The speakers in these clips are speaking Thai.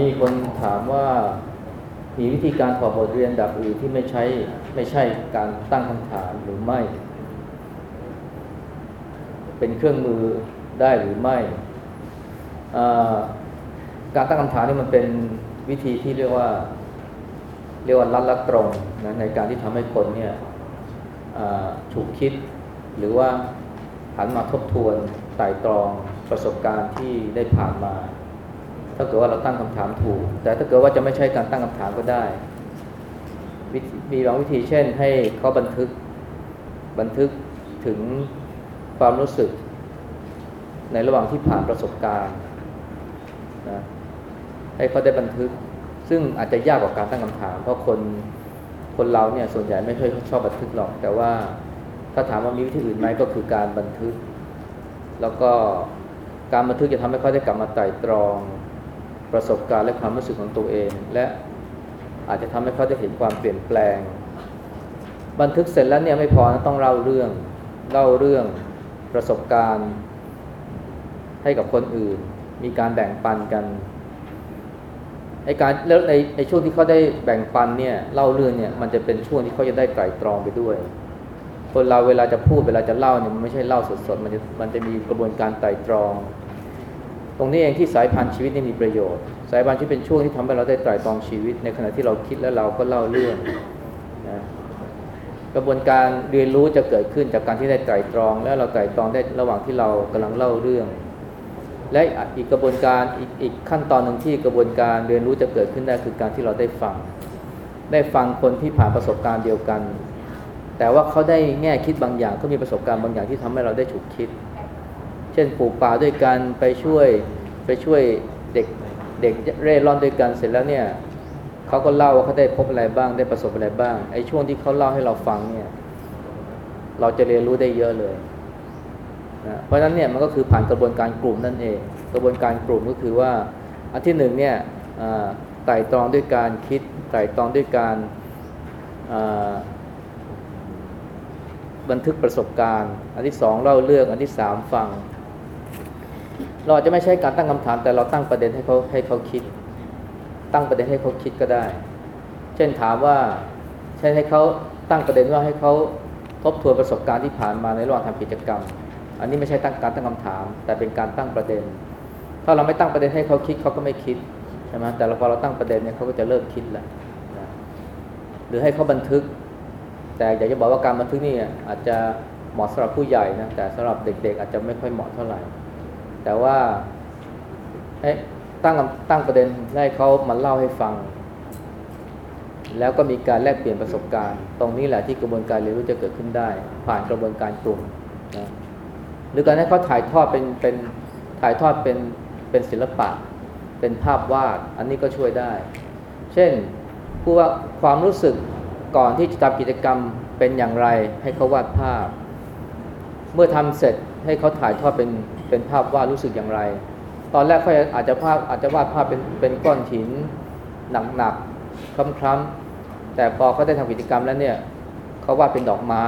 มีคนถามว่ามีวิธีการถอดบทเรียนดับอื่นที่ไม่ใช้ไม่ใช่การตั้งคำถามหรือไม่ เป็นเครื่องมือได้หรือไม่การตั้งคำถามนี่มันเป็นวิธีที่เรียกว่า เรียกว่าลัดและตรงนะในการที่ทำให้คนเนี่ยถูกคิดหรือว่าหันมาทบทวนไต่ตรองประสบการณ์ที่ได้ผ่านมา ถ้าเกิดว่าเราตั้งคำถามถูก แต่ถ้าเกิดว่าจะไม่ใช่การตั้งคำถามก็ได้มีบางวิธีเช่น ให้เขาบันทึกบันทึกถึงความรู้สึก ในระหว่างที่ผ่านประสบการณ์นะให้เขาได้บันทึก ซึ่งอาจจะยากกว่าการตั้งคำถาม เพราะคนคนเราเนี่ยส่วนใหญ่ไม่ค่อยชอบบันทึกหรอก แต่ว่าถ้าถามว่ามีวิธีอื่นไหมก็คือการบันทึก แล้วก็การบันทึกจะทำให้เขาได้กลับมาไต่ตรอง ประสบการณ์และความรู้สึกของตัวเอง และอาจจะทำให้เขาได้เห็นความเปลี่ยนแปลง บันทึกเสร็จแล้วเนี่ยไม่พอนะต้องเล่าเรื่องเล่าเรื่องประสบการณ์ให้กับคนอื่น มีการแบ่งปันกันไอการแล้วในในช่วงที่เขาได้แบ่งปันเนี่ยเล่าเรื่องเนี่ยมันจะเป็นช่วงที่เขาจะได้ไตรตรองไปด้วย คนเราเวลาจะพูดเวลาจะเล่าเนี่ยมันไม่ใช่เล่าสดๆมันจะมันจะมีกระบวนการไตรตรอง ตรงนี้เองที่สายพันธุ์ชีวิตนี่มีประโยชน์ สายพันธุ์ชีวิตเป็นช่วงที่ทำให้เราได้ไตร่ตรองชีวิต ในขณะที่เราคิดแล้วเราก็เล่าเรื่องนะกระบวนการเรียนรู้จะเกิดขึ้นจากการที่ได้ไตร่ตรอง และเราไตร่ตรองได้ระหว่างที่เรากำลังเล่าเรื่อง และอีกกระบวนการอีกอีกขั้นตอนหนึ่งที่กระบวนการเรียนรู้จะเกิดขึ้นได้คือการที่เราได้ฟัง ได้ฟังคนที่ผ่านประสบการณ์เดียวกัน แต่ว่าเขาได้แง่คิดบางอย่างเขามีประสบการณ์บางอย่างที่ทำให้เราได้ฉุกคิด เช่นปลูกป่าด้วยกันไปช่วยไปช่วยเด็กเด็กเร่ร่อนด้วยกันเสร็จแล้วเนี่ยเขาก็เล่าว่าเขาได้พบอะไรบ้างได้ประสบอะไรบ้างไอ้ช่วงที่เขาเล่าให้เราฟังเนี่ยเราจะเรียนรู้ได้เยอะเลยนะเพราะฉะนั้นเนี่ยมันก็คือผ่านกระบวนการกลุ่มนั่นเอง กระบวนการกลุ่มก็คือว่าอันที่หนึ่งเนี่ยอ่าไต่ตรองด้วยการคิดไต่ตรองด้วยการบันทึกประสบการณ์ อันที่สองเล่าเรื่อง อันที่สามฟัง เราอาจจะไม่ใช่การตั้งคำถาม แต่เราตั้งประเด็นให้เขาให้เขาคิด ตั้งประเด็นให้เขาคิดก็ได้ เช่นถามว่าใช่นให้เขาตั้งประเด็นว่าให้เขาทบทวนประสบการณ์ที่ผ่านมาในระหว่างทำกิจกรรม อันนี้ไม่ใช่ตั้งการตั้งคำถาม แต่เป็นการตั้งประเด็น ถ้าเราไม่ตั้งประเด็นให้เขาคิดเขาก็ไม่คิดใช่ไหมแต่พอเราตั้งประเด็นเนี่ยเขาก็จะเริ่มคิดแล้วนะหรือให้เขาบันทึก แต่อยากจะบอกว่าการบันทึกนี่อาจจะเหมาะสำหรับผู้ใหญ่นะแต่สำหรับเด็ก ๆ อาจจะไม่ค่อยเหมาะเท่าไหร่ แต่ว่าให้ตั้งตั้งประเด็นให้เขามาเล่าให้ฟัง แล้วก็มีการแลกเปลี่ยนประสบการณ์ ตรงนี้แหละที่กระบวนการเรียนรู้จะเกิดขึ้นได้ ผ่านกระบวนการกลุ่มนะหรือการให้เขาถ่ายทอดเป็นเป็นถ่ายทอดเป็นเป็นศิลปะ เป็นภาพวาด อันนี้ก็ช่วยได้ เช่นพูดว่าความรู้สึกก่อนที่จะทำกิจกรรมเป็นอย่างไรให้เขาวาดภาพ เมื่อทำเสร็จให้เขาถ่ายทอดเป็นเป็นภาพวาดรู้สึกอย่างไร ตอนแรกเขาอาจจะภาพอาจจะวาดภาพเป็นเป็นก้อนหินหนักๆคล้ำๆแต่พอเขาได้ทำกิจกรรมแล้วเนี่ยเขาวาดเป็นดอกไม้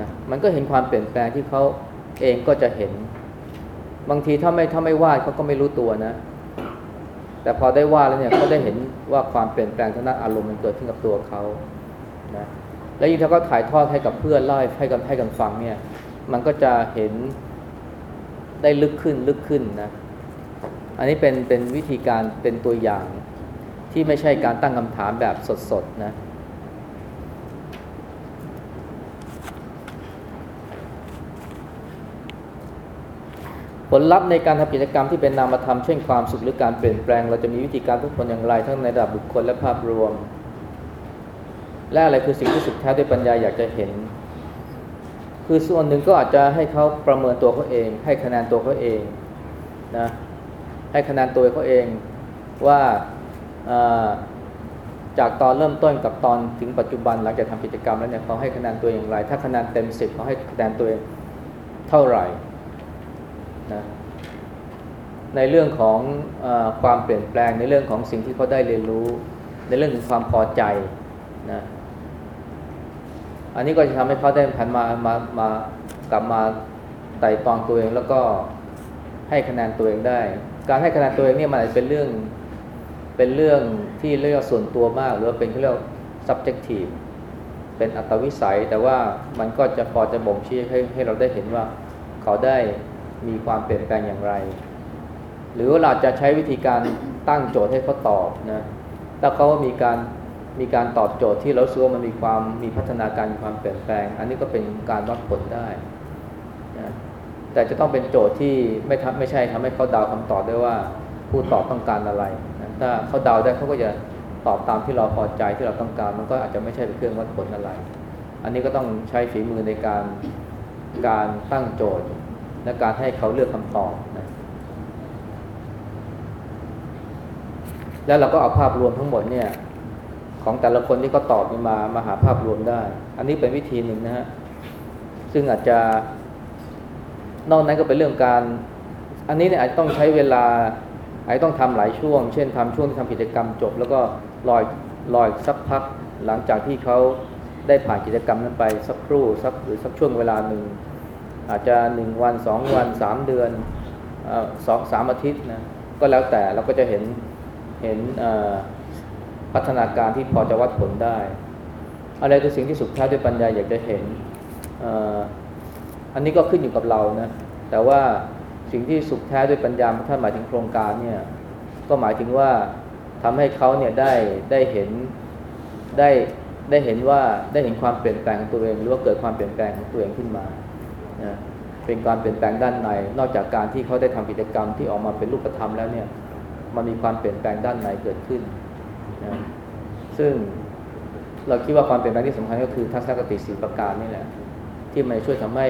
นะมันก็เห็นความเปลี่ยนแปลงที่เขาเองก็จะเห็น บางทีถ้าไม่ถ้าไม่วาดเขาก็ไม่รู้ตัวนะ แต่พอได้วาดแล้วเนี่ยเขาได้เห็นว่าความเปลี่ยนแปลงทางด้านอารมณ์มันเกิดขึ้นกับตัวเขานะและยิ่งถ้าเขาถ่ายทอดให้กับเพื่อนเล่าให้กันให้กันฟังเนี่ย มันก็จะเห็นได้ลึกขึ้นลึกขึ้นนะ อันนี้เป็นเป็นวิธีการเป็นตัวอย่างที่ไม่ใช่การตั้งคำถามแบบสดๆนะ ผลลัพธ์ในการทำกิจกรรมที่เป็นนามธรรมเช่นความสุขหรือการเปลี่ยนแปลง เราจะมีวิธีการทุกคนอย่างไร ทั้งในระดับบุคคลและภาพรวม และอะไรคือสิ่งที่สุดแท้ด้วยปัญญาอยากจะเห็น คือส่วนหนึ่งก็อาจจะให้เขาประเมินตัวเขาเอง ให้คะแนนตัวเขาเองนะให้คะแนนตัวเขาเองว่าจากตอนเริ่มต้นกับตอนถึงปัจจุบันหลังจากทำกิจกรรมแล้วเนี่ยเขาให้คะแนนตัวเองอย่างไร ถ้าคะแนนเต็มสิบเขาให้คะแนนตัวเองเท่าไหร่นะในเรื่องของอความเปลี่ยนแปลงในเรื่องของสิ่งที่เขาได้เรียนรู้ ในเรื่องของความพอใจนะ อันนี้ก็จะทำให้เขาได้ผันมามามากลับมาไต่ตองตัวเองแล้วก็ให้คะแนนตัวเองได้ การให้คะแนนตัวเองเนี่ยมันอาจจะเป็นเรื่องเป็นเรื่องที่เรียกว่าส่วนตัวมาก หรือว่าเป็นเรียกว่า subjective เป็นอัตวิสัย แต่ว่ามันก็จะพอจะบ่งชี้ให้ให้เราได้เห็นว่าเขาได้มีความเปลี่ยนแปลงอย่างไร หรือว่าเราจะใช้วิธีการตั้งโจทย์ให้เขาตอบนะถ้าเขามีการ มีการตอบโจทย์ที่เราซื้อมันมีความมีพัฒนาการมีความเปลี่ยนแปลง อันนี้ก็เป็นการวัดผลได้นะแต่จะต้องเป็นโจทย์ที่ไม่ทำไม่ใช่ทำให้เขาเดาคำตอบได้ว่าผู้ตอบต้องการอะไรนะถ้าเขาเดาได้เขาก็จะตอบตามที่เราพอใจที่เราต้องการ มันก็อาจจะไม่ใช่เป็นเครื่องวัดผลอะไร อันนี้ก็ต้องใช้ฝีมือในการการตั้งโจทย์ และการให้เขาเลือกคำตอบนะแล้วเราก็เอาภาพรวมทั้งหมดเนี่ย ของแต่ละคนที่เขาตอบมามาหาภาพรวมได้ อันนี้เป็นวิธีหนึ่งนะฮะ ซึ่งอาจจะ นอกนั้นก็เป็นเรื่องการ อันนี้เนี่ยอาจจะต้องใช้เวลา อาจจะต้องทำหลายช่วง เช่นทำช่วงที่ทำกิจกรรมจบ แล้วก็ลอยลอยสักพัก หลังจากที่เขาได้ผ่านกิจกรรมนั้นไปสักครู่สักหรือสักช่วงเวลาหนึ่งอาจจะหนึ่งวันสองวันสามเดือนสองสามอาทิตย์นะก็แล้วแต่เราก็จะเห็นเห็น พัฒนาการที่พอจะวัดผลได้ อะไรคือสิ่งที่สุดท้ายด้วยปัญญาอยากจะเห็นอันนี้ก็ขึ้นอยู่กับเรานะแต่ว่าสิ่งที่สุขแท้ด้วยปัญญาถ้าหมายถึงโครงการเนี่ยก็หมายถึงว่าทำให้เขาเนี่ยได้ได้เห็นได้ได้เห็นว่าได้เห็นความเปลี่ยนแปลงของตัวเองหรือว่าเกิดความเปลี่ยนแปลงของตัวเองขึ้นมานะเป็นการเปลี่ยนแปลงด้านใน นอกจากการที่เขาได้ทำกิจกรรมที่ออกมาเป็นรูปธรรมแล้วเนี่ยมันมีความเปลี่ยนแปลงด้านในเกิดขึ้น นะซึ่งเราคิดว่าความเปลี่ยนแปลงที่สำคัญก็คือทัศนคติสีประการนี่แหละ ที่มันช่วยทำให้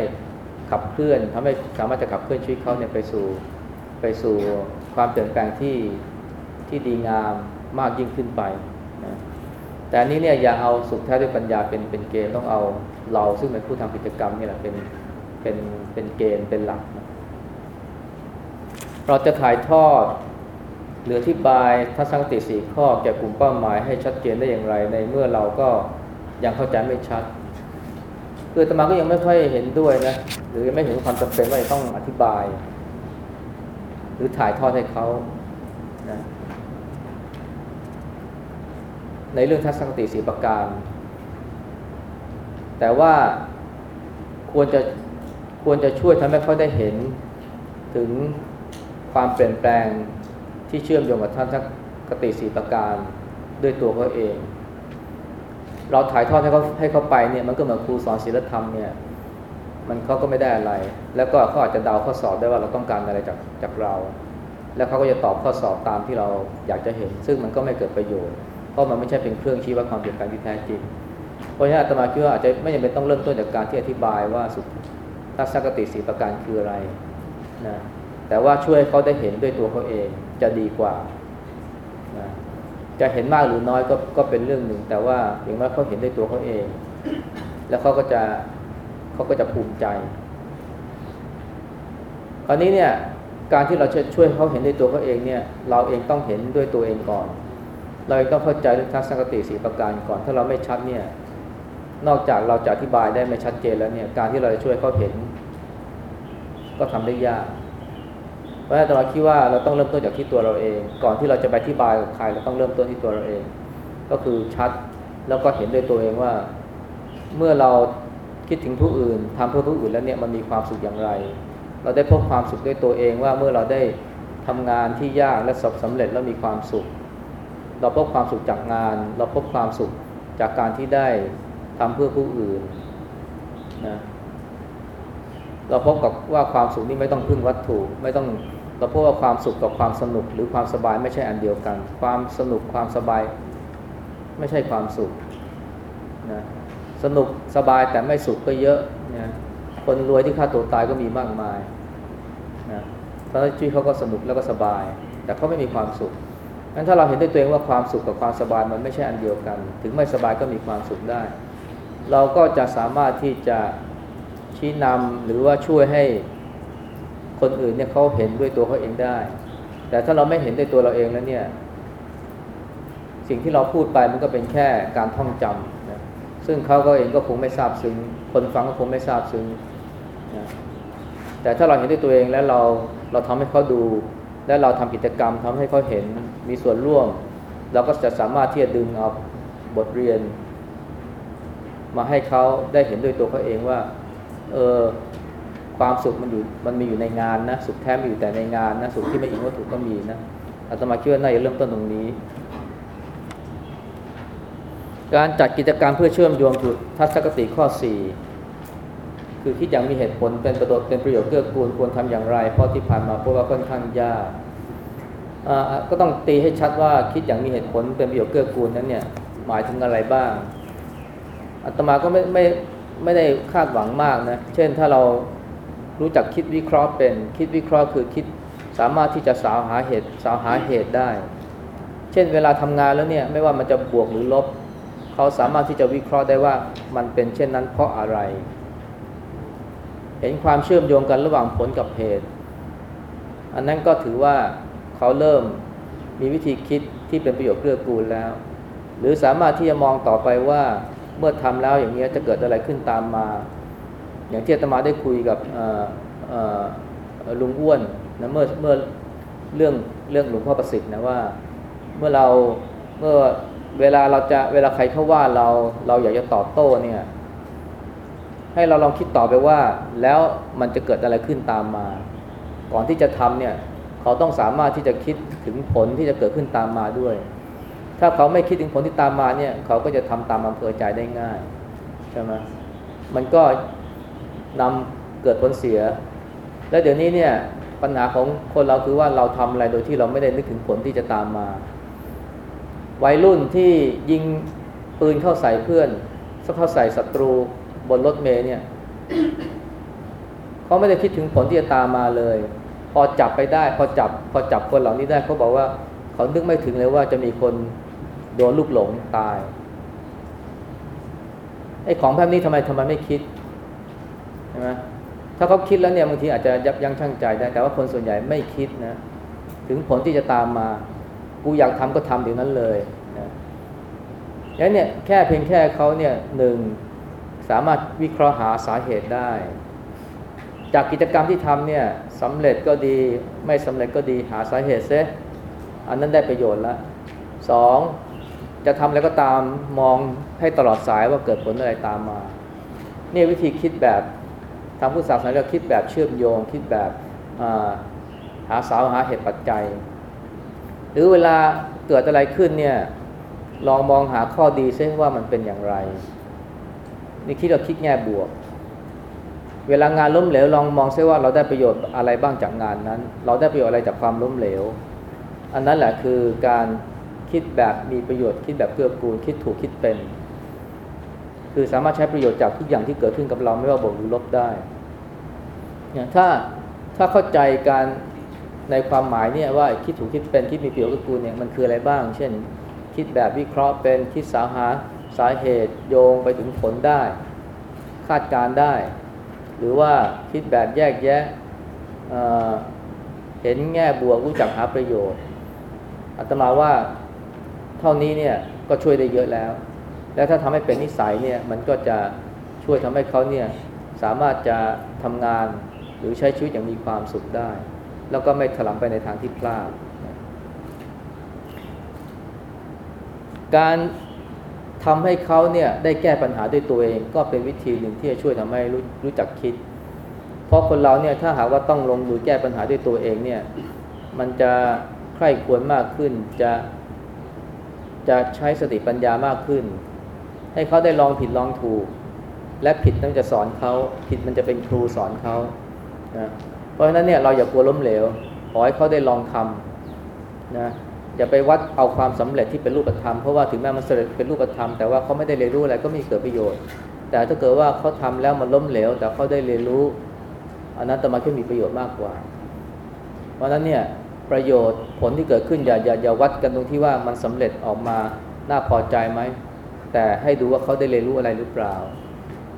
ขับเคลื่อนทำให้สามารถจะขับเคลื่อนชีวิตเขาเนี่ยไปสู่ไปสู่ความเปลี่ยนแปลงที่ที่ดีงามมากยิ่งขึ้นไปนะแต่อันนี้เนี่ยอย่าเอาสุขแท้ด้วยปัญญาเป็นเป็นเกณฑ์ต้องเอาเราซึ่งเป็นผู้ทำกิจกรรมนี่แหละเป็นเป็นเป็นเกณฑ์เป็นหลักนะเราจะถ่ายทอด หรืออธิบายทัศนคติสี่ข้อแก่กลุ่มเป้าหมายให้ชัดเจนได้อย่างไร ในเมื่อเราก็ยังเข้าใจไม่ชัดคือตมาก็ยังไม่ค่อยเห็นด้วยนะหรือไม่เห็นความจำเป็นว่าต้องอธิบาย หรือถ่ายทอดให้เขานะในเรื่องทัศนคติสีประการ แต่ว่าควรจะควรจะช่วยทำให้เขาได้เห็นถึงความเปลี่ยนแปลง ที่เชื่อมโยงกับท่านทัศนคติสีประการด้วยตัวเขาเอง เราถ่ายทอดให้เขาให้เขาไปเนี่ยมันก็เหมือนครูสอนศิลธรรมเนี่ยมันเขาก็ไม่ได้อะไร แล้วก็เขาอาจจะเดาข้อสอบได้ว่าเราต้องการอะไรจากจากเรา แล้วเขาก็จะตอบข้อสอบตามที่เราอยากจะเห็น ซึ่งมันก็ไม่เกิดประโยชน์ เพราะมันไม่ใช่เป็นเครื่องชี้วัดความเปลี่ยนแปลงที่แท้จริง เพราะฉะนั้นอาตมาคิดว่าอาจจะไม่จำเป็นต้องเริ่มต้นจากการที่อธิบายว่าสุทัศนคติสีประการคืออะไรนะ แต่ว่าช่วยเขาได้เห็นด้วยตัวเขาเอง จะดีกว่านะจะเห็นมากหรือน้อยก็ก็เป็นเรื่องหนึ่ง แต่ว่าอย่างว่าเขาเห็นด้วยตัวเขาเอง แล้วเขาก็จะเขาก็จะภูมิใจ คราวนี้เนี่ยการที่เราจะช่วยเขาเห็นด้วยตัวเขาเองเนี่ย เราเองต้องเห็นด้วยตัวเองก่อน เราเองต้องเข้าใจเรื่องทัศนคติสีประการก่อน ถ้าเราไม่ชัดเนี่ย นอกจากเราจะอธิบายได้ไม่ชัดเจนแล้วเนี่ย การที่เราจะช่วยเขาเห็น ก็ทำได้ยาก เพราะฉะนั้นเราคิดว่าเราต้องเริ่มต้นจากที่ตัวเราเอง ก่อนที่เราจะไปอธิบายกับใครเราต้องเริ่มต้นที่ตัวเราเอง ก็คือชัดแล้วก็เห็นด้วยตัวเองว่า เมื่อเราคิดถึงผู้อื่นทำเพื่อผู้อื่นแล้วเนี่ยมันมีความสุขอย่างไร เราได้พบความสุขด้วยตัวเองว่าเมื่อเราได้ทำงานที่ยากและสบสำเร็จแล้วมีความสุข เราพบความสุขจากงาน เราพบความสุขจากการที่ได้ทำเพื่อผู้อื่นนะเราพบกับว่าความสุขนี้ไม่ต้องพึ่งวัตถุไม่ต้อง เราพบว่าความสุขกับความสนุกหรือความสบายไม่ใช่อันเดียวกัน ความสนุกความสบายไม่ใช่ความสุขนะสนุกสบายแต่ไม่สุขก็เยอะนะคนรวยที่ฆ่าตัวตายก็มีมากมายนะตอนนี้ชีวิตเขาก็สนุกแล้วก็สบาย แต่เขาไม่มีความสุขงั้นถ้าเราเห็นด้วยตัวเองว่าความสุขกับความสบายมันไม่ใช่อันเดียวกัน ถึงไม่สบายก็มีความสุขได้ เราก็จะสามารถที่จะชี้นำหรือว่าช่วยให้ คนอื่นเนี่ยเขาเห็นด้วยตัวเขาเองได้ แต่ถ้าเราไม่เห็นด้วยตัวเราเองแล้วเนี่ย สิ่งที่เราพูดไปมันก็เป็นแค่การท่องจำนะซึ่งเขาก็เองก็คงไม่ทราบซึ้งคนฟังก็คงไม่ทราบซึ้งนะแต่ถ้าเราเห็นด้วยตัวเองแล้วเราเราทำให้เขาดู และเราทำกิจกรรมทำให้เขาเห็นมีส่วนร่วม เราก็จะสามารถที่จะดึงเอาบทเรียน มาให้เขาได้เห็นด้วยตัวเขาเองว่า เออ ความสุขมันอยู่มันมีอยู่ในงานนะ สุขแท้มีอยู่แต่ในงานนะ สุขที่ไม่อิงวัตถุก็มีนะอาตมาคิดว่าน่าจะเริ่มต้นตรงนี้ การจัดกิจกรรมเพื่อเชื่อมโยงจุดทัศนคติข้อ 4 คือคิดอย่างมีเหตุผลเป็นประโยชน์เป็นประโยชน์เกื้อกูลควรทำอย่างไร เพราะที่ผ่านมาพวกเราค่อนข้างยากก็ต้องตีให้ชัดว่าคิดอย่างมีเหตุผลเป็นประโยชน์เกื้อกูลนั้นเนี่ยหมายถึงอะไรบ้างอาตมาก็ไม่ไม่ไม่ได้คาดหวังมากนะ เช่นถ้าเรา รู้จักคิดวิเคราะห์เป็น คิดวิเคราะห์คือคิดสามารถที่จะสาวหาเหตุสาวหาเหตุได้ เช่นเวลาทำงานแล้วเนี่ยไม่ว่ามันจะบวกหรือลบ เขาสามารถที่จะวิเคราะห์ได้ว่ามันเป็นเช่นนั้นเพราะอะไร เห็นความเชื่อมโยงกันระหว่างผลกับเหตุ อันนั้นก็ถือว่าเขาเริ่มมีวิธีคิดที่เป็นประโยชน์เกื้อกูลแล้ว หรือสามารถที่จะมองต่อไปว่าเมื่อทำแล้วอย่างนี้จะเกิดอะไรขึ้นตามมา อย่างที่อาตมาได้คุยกับลุงอ้วนนะเมื่อเมื่อเรื่องเรื่องหลวงพ่อประสิทธิ์นะว่า เมื่อเราเมื่อเวลาเราจะเวลาใครเข้าว่าเราเราอยากจะตอบโต้เนี่ย ให้เราลองคิดต่อไปว่า แล้วมันจะเกิดอะไรขึ้นตามมา ก่อนที่จะทำเนี่ย เขาต้องสามารถที่จะคิดถึงผลที่จะเกิดขึ้นตามมาด้วย ถ้าเขาไม่คิดถึงผลที่ตามมาเนี่ย เขาก็จะทำตามอำเภอใจได้ง่ายใช่ไหมมันก็ นำเกิดผลเสีย และเดี๋ยวนี้เนี่ยปัญหาของคนเราคือว่าเราทำอะไรโดยที่เราไม่ได้นึกถึงผลที่จะตามมา วัยรุ่นที่ยิงปืนเข้าใส่เพื่อนสักเข้าใส่ศัตรูบนรถเมล์เนี่ยเขาไม่ได้คิดถึงผลที่จะตามมาเลย พอจับไปได้ พอจับ พอจับคนเหล่านี้ได้เขาบอกว่าเขานึกไม่ถึงเลยว่าจะมีคนโดนลูกหลงตายไอ้ของแบบนี้ทำไมทำไมไม่คิด ช่ไหมถ้าเขาคิดแล้วเนี่ยบางทีอาจจะยับยั้งชั่งใจได้ แต่ว่าคนส่วนใหญ่ไม่คิดนะ ถึงผลที่จะตามมา กูอยากทำก็ทำเดี๋ยวนั้นเลยนะแล้วเนี่ยแค่เพียงแค่เขาเนี่ยหนึ่งสามารถวิเคราะห์หาสาเหตุได้ จากกิจกรรมที่ทำเนี่ยสำเร็จก็ดีไม่สำเร็จก็ดีหาสาเหตุเซอันนั้นได้ประโยชน์ละสองจะทำอะไรก็ตามมองให้ตลอดสายว่าเกิดผลอะไรตามมา เนี่ยวิธีคิดแบบ ทางพุทธศาสนาเราคิดแบบเชื่อมโยง คิดแบบหาสาวหาเหตุปัจจัย หรือเวลาเกิดอะไรขึ้นเนี่ยลองมองหาข้อดีซิว่ามันเป็นอย่างไร นี่คิดเราคิดแง่บวก เวลางานล้มเหลวลองมองซิว่าเราได้ประโยชน์อะไรบ้างจากงานนั้น เราได้ประโยชน์อะไรจากความล้มเหลว อันนั้นแหละคือการคิดแบบมีประโยชน์คิดแบบเกื้อกูลคิดถูกคิดเป็น คือสามารถใช้ประโยชน์จากทุกอย่างที่เกิดขึ้นกับเราไม่ว่าบวกหรือลบได้เนี่ยถ้าถ้าเข้าใจการในความหมายเนี่ยว่าคิดถูกคิดเป็นคิดมีประโยชน์กับกูเนี่ยมันคืออะไรบ้าง เช่น คิดแบบวิเคราะห์เป็นคิดสาหาสาเหตุโยงไปถึงผลได้ คาดการได้ หรือว่าคิดแบบแยกแยะเเห็นแง่บวกรู้จักหาประโยชน์อาตมาว่าเท่านี้เนี่ยก็ช่วยได้เยอะแล้ว แล้วถ้าทำให้เป็นนิสัยเนี่ยมันก็จะช่วยทำให้เขาเนี่ยสามารถจะทำงานหรือใช้ชีวิตอย่างมีความสุขได้ แล้วก็ไม่ถลำไปในทางที่พลาด การทำให้เขาเนี่ยได้แก้ปัญหาด้วยตัวเอง ก็เป็นวิธีหนึ่งที่จะช่วยทำให้รู้รู้จักคิด เพราะคนเราเนี่ยถ้าหากว่าต้องลงมือแก้ปัญหาด้วยตัวเองเนี่ยมันจะใคร่ควรมากขึ้นจะจะใช้สติปัญญามากขึ้น ให้เขาได้ลองผิดลองถูก และผิดต้องจะสอนเขาผิดมันจะเป็นครูสอนเขานะเพราะฉะนั้นเนี่ยเราอย่ากลัวล้มเหลวขอให้เขาได้ลองทำนะอย่าไปวัดเอาความสำเร็จที่เป็นรูปธรรมเพราะว่าถึงแม้มันสำเร็จเป็นรูปธรรมแต่ว่าเขาไม่ได้เรียนรู้อะไรก็ไม่เกิดประโยชน์ แต่ถ้าเกิดว่าเขาทำแล้วมันล้มเหลวแต่เขาได้เรียนรู้อันนั้นแต่มาแค่มีประโยชน์มากกว่า เพราะฉะนั้นเนี่ยประโยชน์ผลที่เกิดขึ้นอย่าอย่าอย่าวัดกันตรงที่ว่ามันสำเร็จออกมาน่าพอใจไหม แต่ให้ดูว่าเขาได้เรียนรู้อะไรหรือเปล่า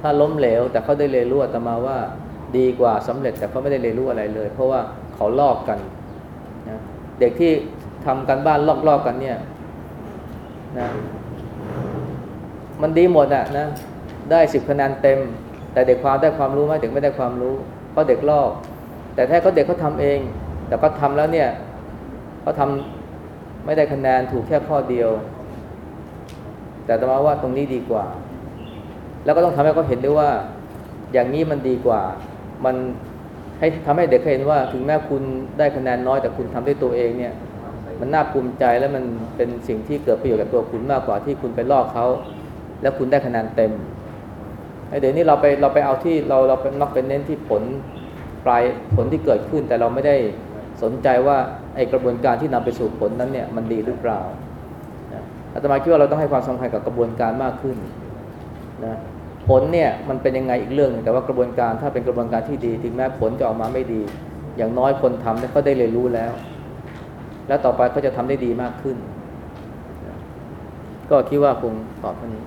ถ้าล้มเหลวแต่เขาได้เรียนรู้อาตมาว่าดีกว่าสำเร็จแต่เขาไม่ได้เรียนรู้อะไรเลย เพราะว่าเขาลอกกันนะเด็กที่ทำกันบ้านลอกๆกกันเนี่ยนะมันดีหมดอะนะได้สิบคะแนนเต็ม แต่เด็กความได้ความรู้ไหมเด็กไม่ได้ความรู้ เพราะเด็กลอก แต่ถ้าเขาเด็กเขาทาเอง แต่เขาทาแล้วเนี่ยเขาทไม่ได้คะแนนถูกแค่ข้อเดียว แต่ตมาว่าตรงนี้ดีกว่า แล้วก็ต้องทำให้เขาเห็นด้วยว่า อย่างนี้มันดีกว่า มันให้ทำให้เด็กเขาเห็นว่า ถึงแม้คุณได้คะแนนน้อยแต่คุณทำด้วยตัวเองเนี่ย มันน่าภูมิใจและมันเป็นสิ่งที่เกิดประโยชน์กับตัวคุณมากกว่าที่คุณไปลอกเขาแล้วคุณได้คะแนนเต็มเดี๋ยวนี้เราไปเราไปเอาที่เราเราเป็นมักเป็นเน้นที่ผลปลายผลที่เกิดขึ้นแต่เราไม่ได้สนใจว่าไอกระบวนการที่นำไปสู่ผลนั้นเนี่ยมันดีหรือเปล่า อาตมาคิดว่าเราต้องให้ความสำคัญกับกระบวนการมากขึ้นนะผลเนี่ยมันเป็นยังไงอีกเรื่องหนึงแต่ว่ากระบวนการถ้าเป็นกระบวนการที่ดี ถึงแม้ผลจะออกมาไม่ดี อย่างน้อยคนทำเนี่ยก็ได้เรียนรู้แล้ว แล้วต่อไปก็จะทำได้ดีมากขึ้น ก็คิดว่าคงตอบเท่านี้